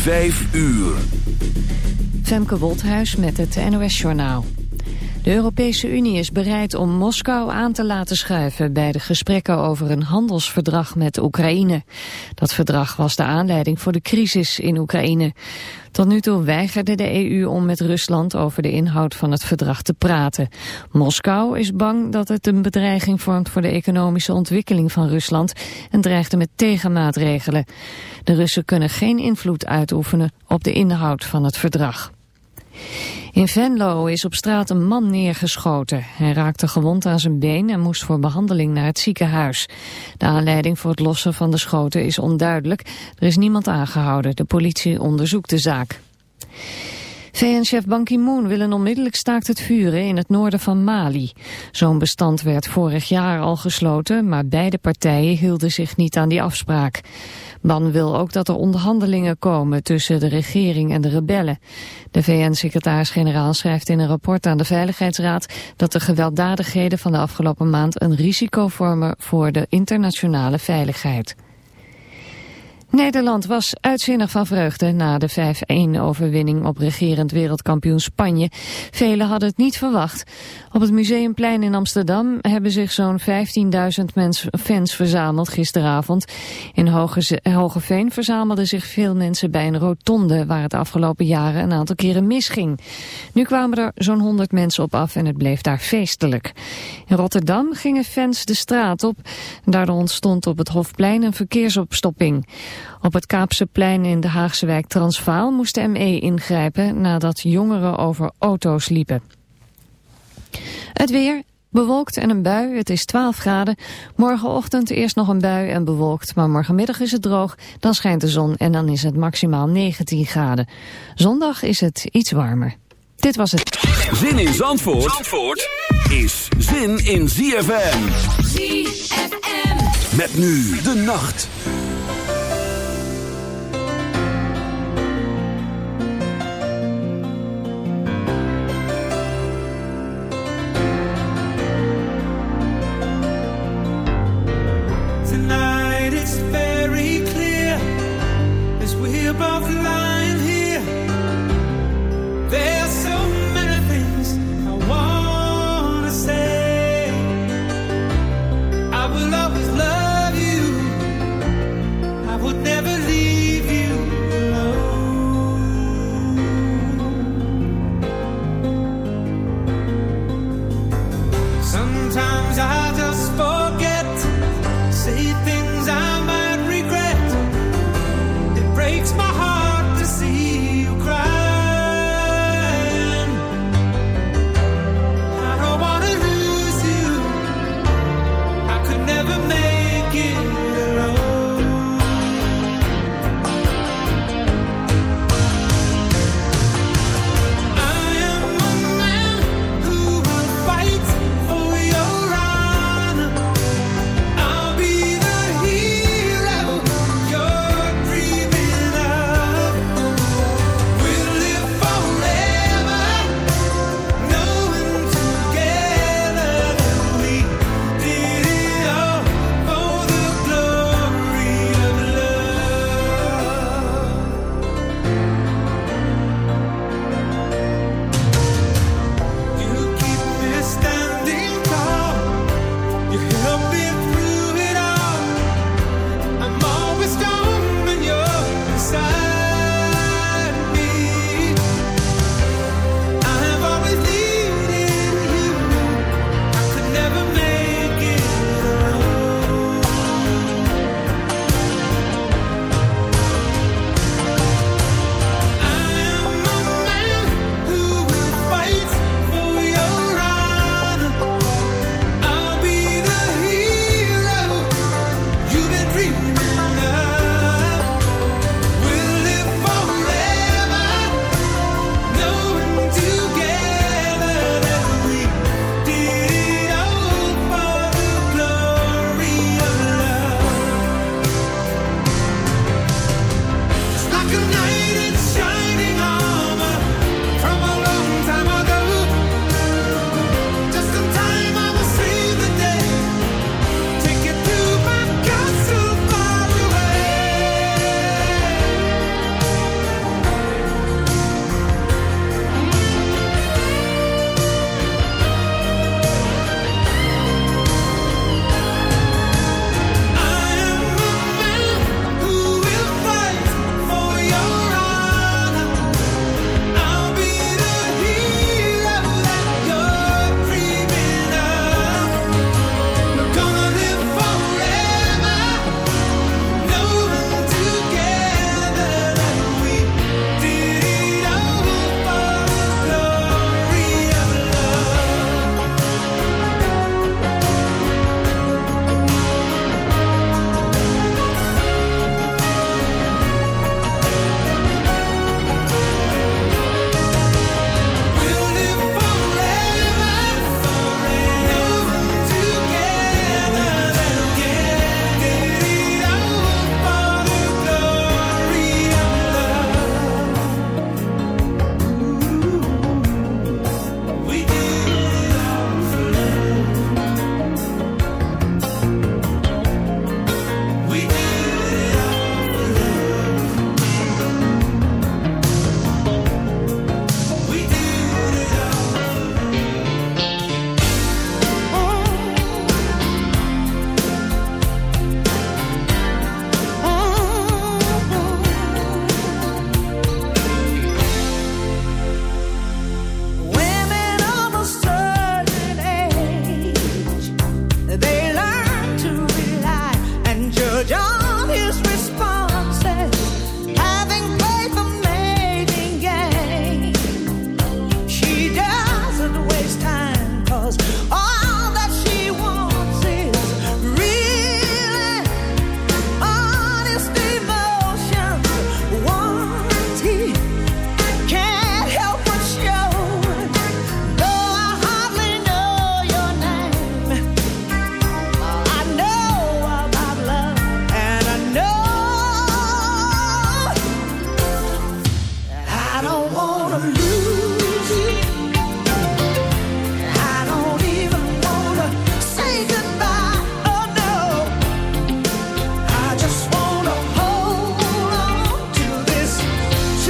Vijf uur. Femke Wolthuis met het NOS-journaal. De Europese Unie is bereid om Moskou aan te laten schuiven bij de gesprekken over een handelsverdrag met Oekraïne. Dat verdrag was de aanleiding voor de crisis in Oekraïne. Tot nu toe weigerde de EU om met Rusland over de inhoud van het verdrag te praten. Moskou is bang dat het een bedreiging vormt voor de economische ontwikkeling van Rusland en dreigde met tegenmaatregelen. De Russen kunnen geen invloed uitoefenen op de inhoud van het verdrag. In Venlo is op straat een man neergeschoten. Hij raakte gewond aan zijn been en moest voor behandeling naar het ziekenhuis. De aanleiding voor het lossen van de schoten is onduidelijk. Er is niemand aangehouden. De politie onderzoekt de zaak. VN-chef Ban Ki-moon wil een onmiddellijk staakt het vuren in het noorden van Mali. Zo'n bestand werd vorig jaar al gesloten, maar beide partijen hielden zich niet aan die afspraak. Ban wil ook dat er onderhandelingen komen tussen de regering en de rebellen. De VN-secretaris-generaal schrijft in een rapport aan de Veiligheidsraad dat de gewelddadigheden van de afgelopen maand een risico vormen voor de internationale veiligheid. Nederland was uitzinnig van vreugde na de 5-1-overwinning op regerend wereldkampioen Spanje. Velen hadden het niet verwacht. Op het Museumplein in Amsterdam hebben zich zo'n 15.000 fans verzameld gisteravond. In Hoge, Hogeveen verzamelden zich veel mensen bij een rotonde waar het afgelopen jaren een aantal keren misging. Nu kwamen er zo'n 100 mensen op af en het bleef daar feestelijk. In Rotterdam gingen fans de straat op. Daardoor ontstond op het Hofplein een verkeersopstopping. Op het Kaapseplein in de Haagse wijk Transvaal moest de ME ingrijpen nadat jongeren over auto's liepen. Het weer, bewolkt en een bui, het is 12 graden. Morgenochtend eerst nog een bui en bewolkt, maar morgenmiddag is het droog. Dan schijnt de zon en dan is het maximaal 19 graden. Zondag is het iets warmer. Dit was het. Zin in Zandvoort, Zandvoort is zin in ZFM. ZFM. Met nu de nacht.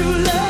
true love.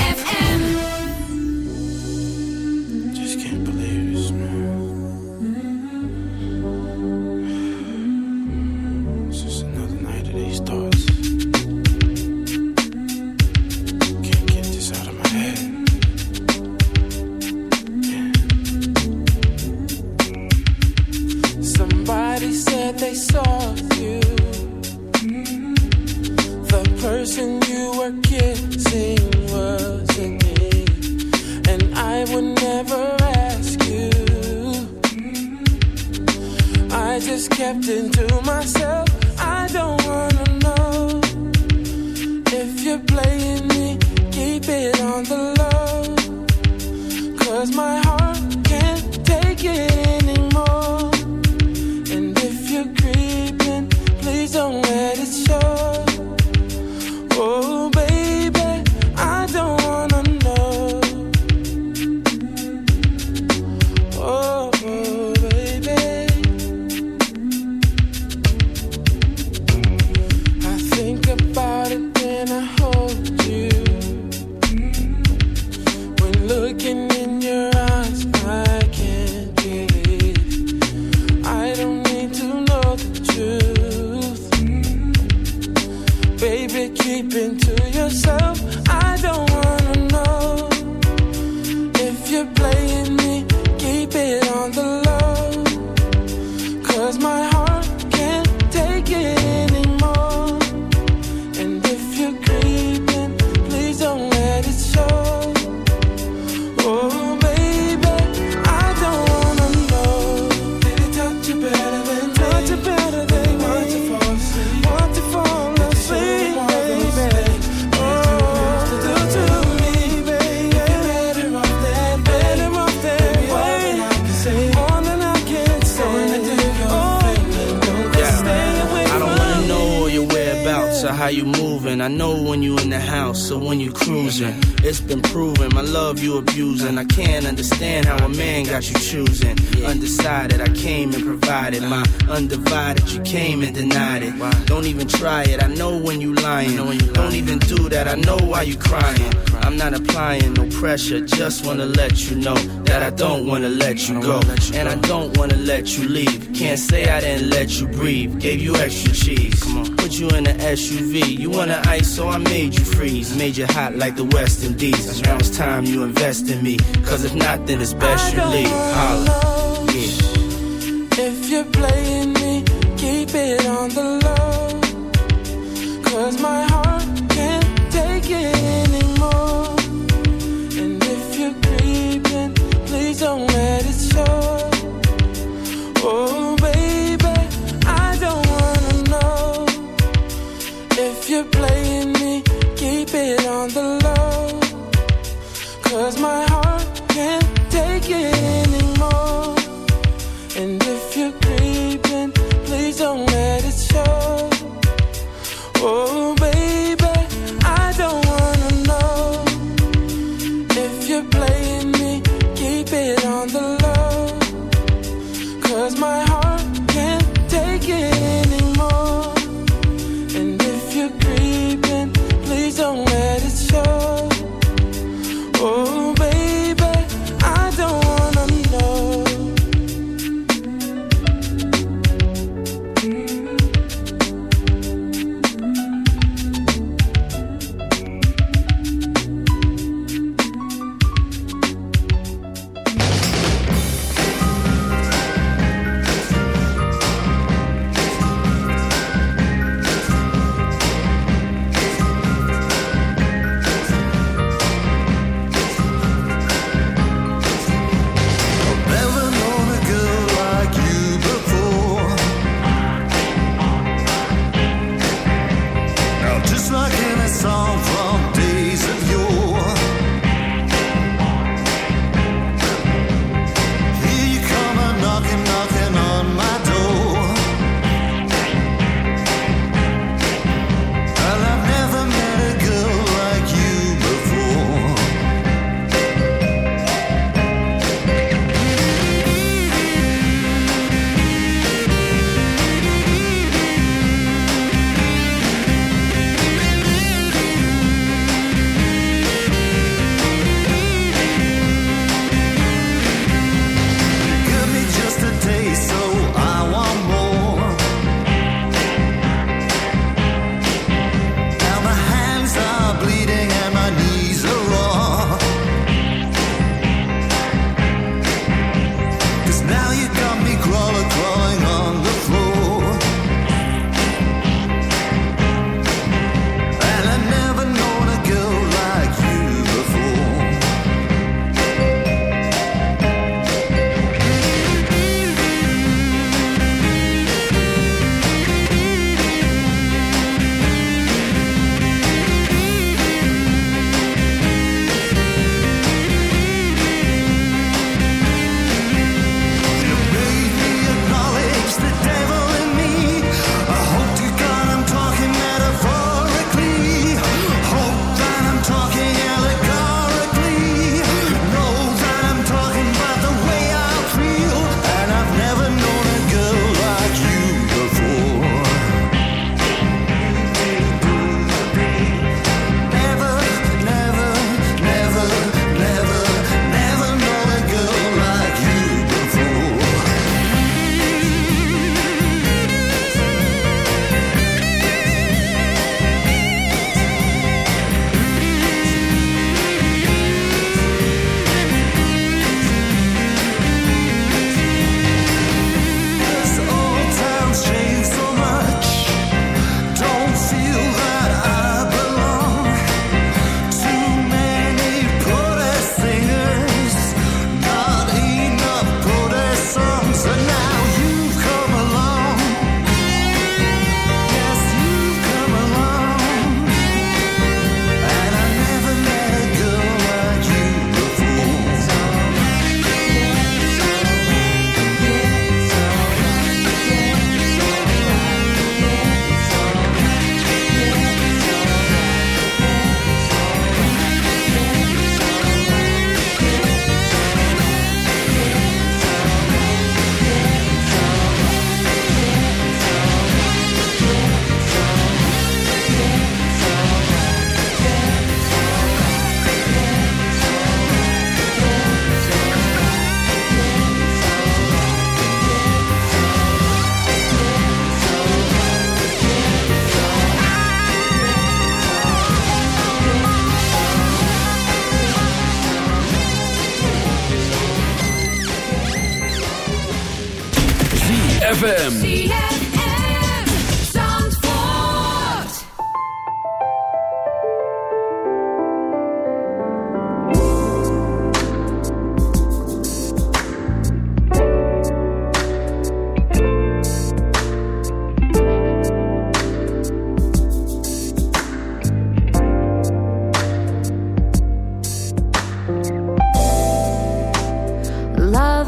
You wanna ice, so I made you freeze. Made you hot like the West Indies. Now it's time you invest in me. Cause if not, then it's best you leave. Holla. If you're playing me, keep it on the low. Cause my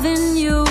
loving you.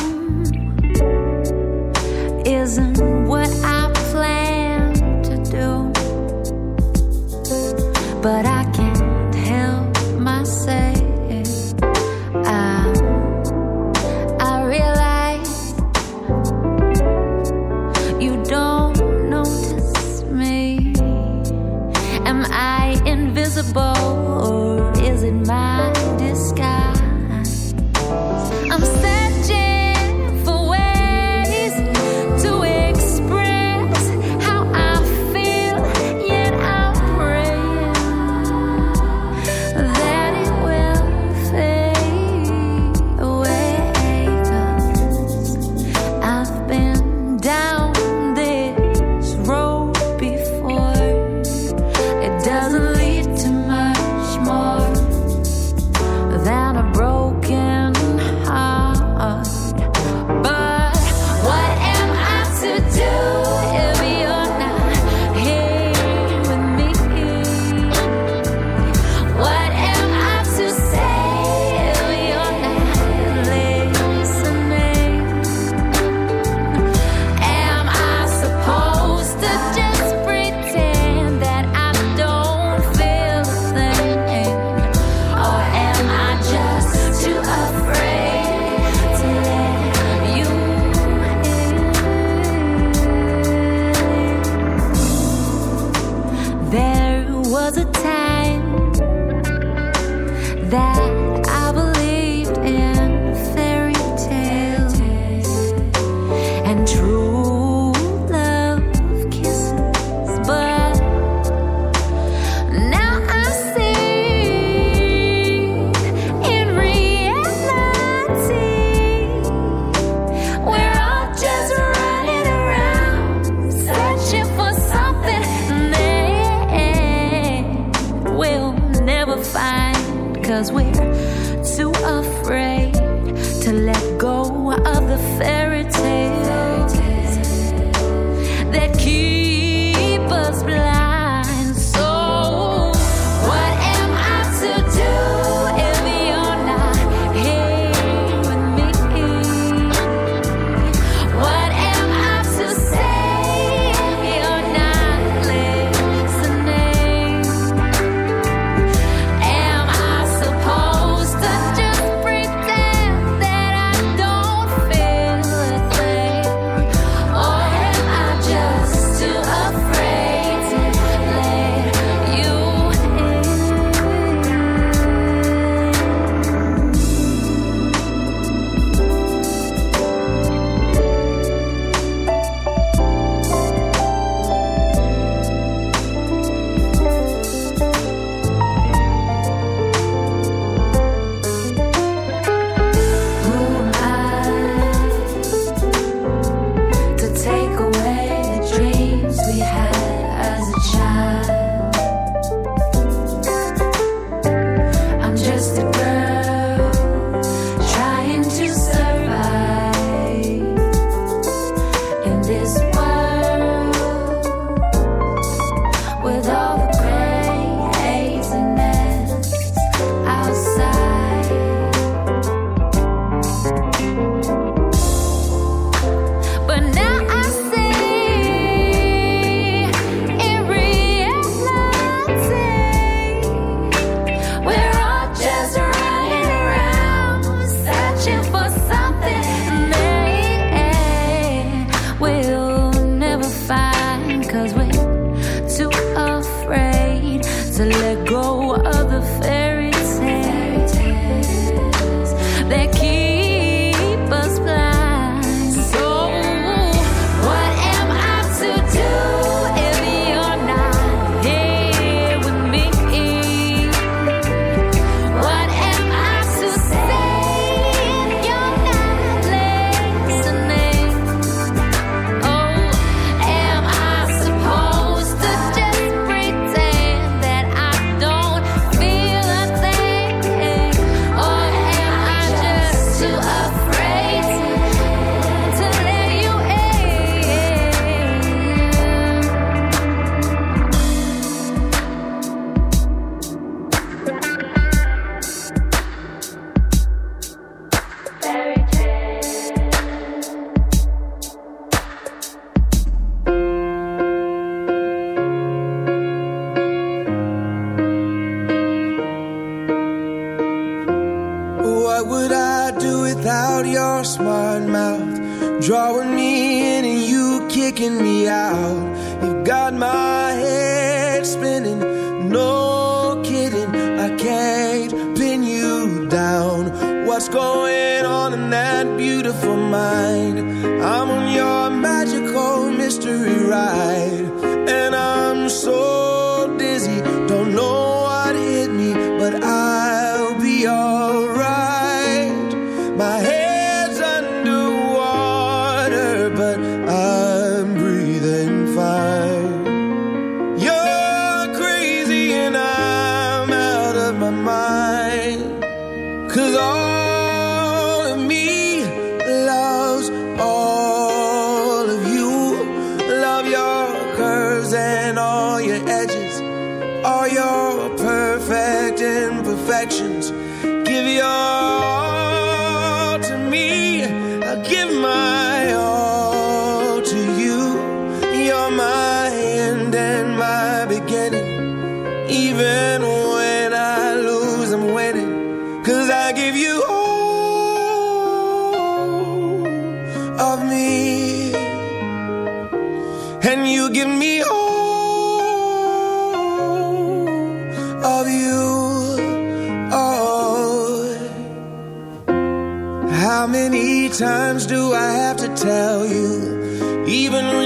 Tell you? Even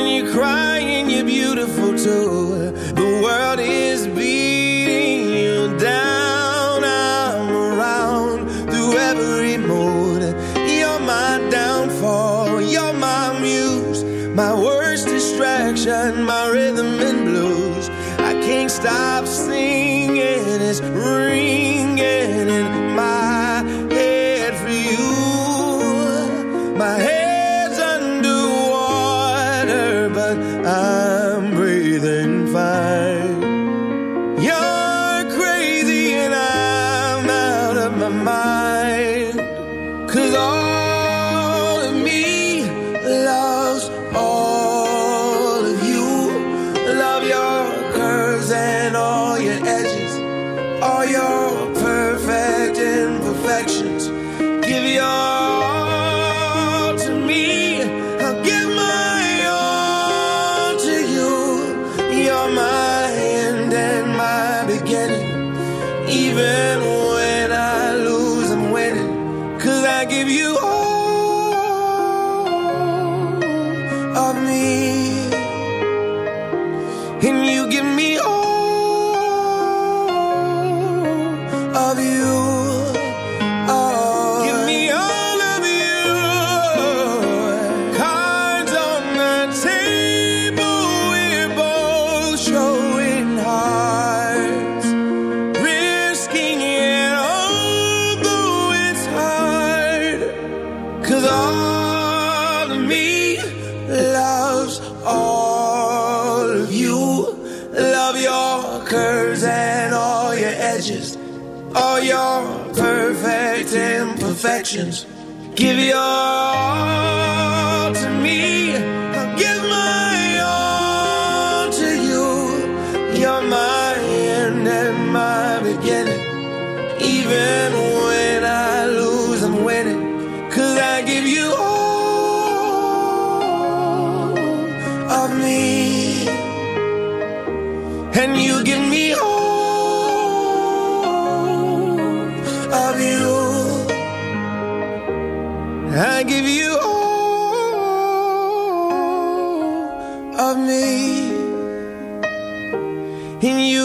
Christians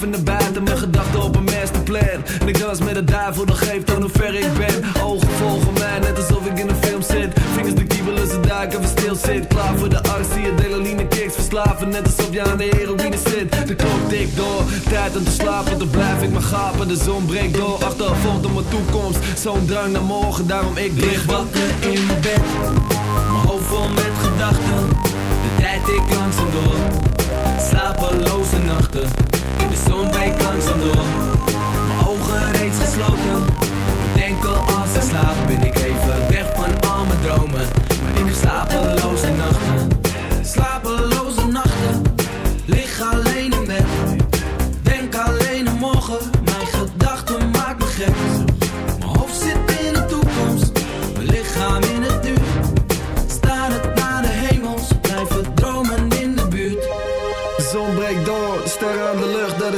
liever naar buiten Mijn gedachten op een masterplan. En ik dans met de duivel, dat geeft aan hoe ver ik ben. Ogen volgen mij, net alsof ik in een film zit. Vingers de kiebelen, ze duiken, we stil zit. Klaar voor de arts, zie je delaline kicks. Verslaven, net alsof je aan de heroïne zit. De klok tikt door, tijd om te slapen. Dan blijf ik maar gapen, de zon breekt door. Achtervolgd op mijn toekomst, zo'n drang naar morgen. Daarom ik lig wakker in mijn bed. Mijn hoofd vol met gedachten. De tijd ik langzaam door. Slapeloze nachten de zon breekt langzaam door. Mijn ogen reeds gesloten. Denken als ik slaap Ben ik even weg van al mijn dromen. Maar ik slapeloze nachten. Slapeloze nachten. Lig alleen